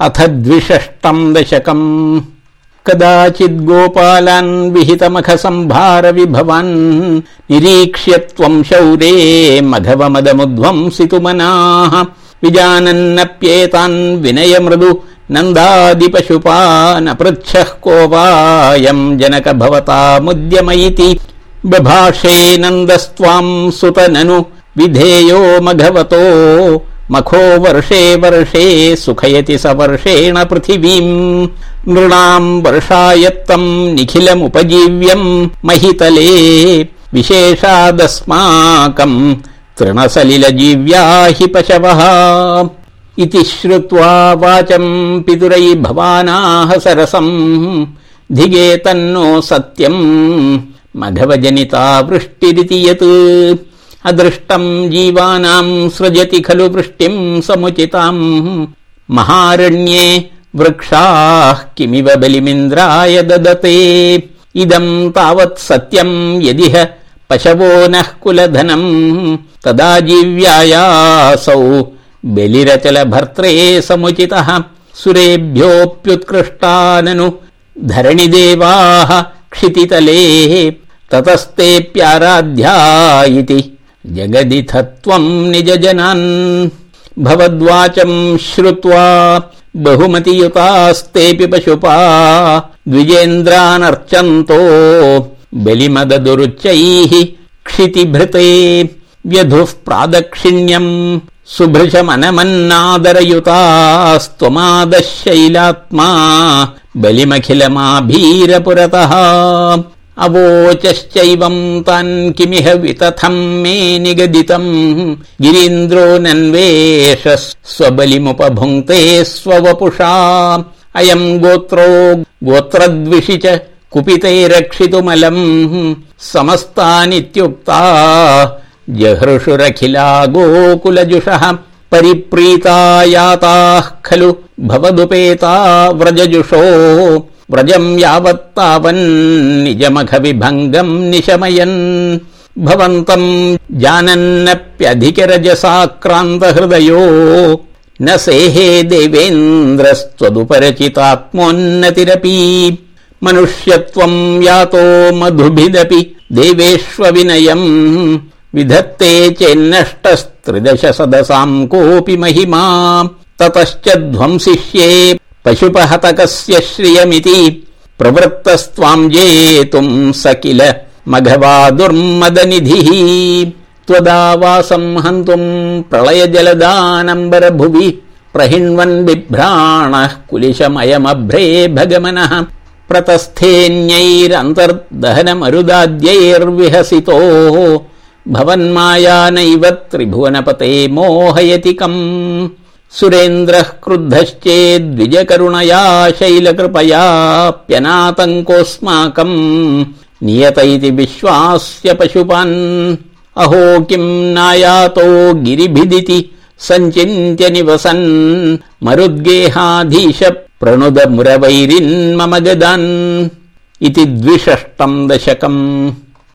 अथ द्विषष्टम् दशकम्। कदाचिद्गोपालान् विहितमख सम्भार विभवान् निरीक्ष्य त्वम् शौरे मघवमदमुध्वंसितुमनाः। विजानन्नप्येतान् विनय मृदु नन्दादिपशुपा न पृच्छः को वायम् जनक भवतामुद्यम इति बभाषे नन्दस्त्वाम् सुत ननु विधेयो मघवतो मखो वर्षे वर्षे सुखयति स वर्षेण पृथिवीम्। नृणाम् वर्षायत्तम् निखिलमुपजीव्यम्। महितले विशेषादस्माकम् तृणसलिल जीव्या हि पशवः। इति श्रुत्वा वाचम् पितुरै भवानाः सरसम्। धिगे तन्नो सत्यम्। मघवजनिता वृष्टिरिति यत् अदृष्टम् जीवानाम् सृजति खलु वृष्टिम् समुचिताम्। महारण्ये वृक्षाः किमिव बलिमिन्द्राय ददते। इदम् तावत् सत्यम् यदिह पशवो नः कुलधनम्। तदा जीव्यायासौ बलिरचल भर्त्रे समुचितः सुरेभ्योऽप्युत्कृष्टाननु धरणिदेवाः क्षितितले। ततस्तेऽप्याराध्या इति जगदिथ त्वम् भवद्वाचम् श्रुत्वा बहुमतियुतास्तेऽपि पशुपा द्विजेन्द्रानर्चन्तो बलिमददुरुच्चैः क्षितिभृते व्यधुः प्रादक्षिण्यम् सुभृशमनमन्नादरयुतास्त्वमादशैलात्मा बलिमखिलमाभीरपुरतः अवोचश्चैवम् तान् किमिह वितथम् मे निगदितम् गिरीन्द्रो नन्वेष स्वबलिमुपभुङ्क्ते स्ववपुषा। अयम् गोत्रो गोत्रद्विषि च कुपिते रक्षितुमलम्। समस्तानित्युक्ता जहृषुरखिला गोकुलजुषः परिप्रीता याताः खलु भवदुपेता व्रजजुषो व्रजम् यावत्तावन्निजमघ विभङ्गम् निशमयन्। भवन्तम् जानन्नप्यधिकरजसाक्रान्त हृदयो न सेहे देवेन्द्रस्त्वदुपरचितात्मोन्नतिरपि। मनुष्यत्वम् यातो मधुभिदपि। देवेष्व विनयम् विधत्ते चेन्नष्टस्त्रिदश सदसाम् कोऽपि महिमा। ततश्च ध्वंसिष्ये पशुपहतकस्य श्रियमिति प्रवृत्तस्त्वाम् जेतुम् स किल मघवा दुर्मदनिधिः। त्वदावासम् हन्तुम् प्रलय जलदानम्बर भुवि प्रहिण्वन् बिभ्राणः कुलिशमयमभ्रे भगमनः। प्रतस्थेऽन्यैरन्तर्दहनमरुदाद्यैर्विहसितो भवन्मायानैव त्रिभुवनपते मोहयति कम् सुरेन्द्रः क्रुद्धश्चेद्विजकरुणया शैलकृपयाप्यनातङ्कोऽस्माकम् नियत इति विश्वास्य पशुपान्। अहो किम् नायातो गिरिभिदिति सञ्चिन्त्य निवसन्। मरुद्गेहाधीश प्रणुद मुरवैरिन्मम गदान्। इति द्विषष्टम् दशकम्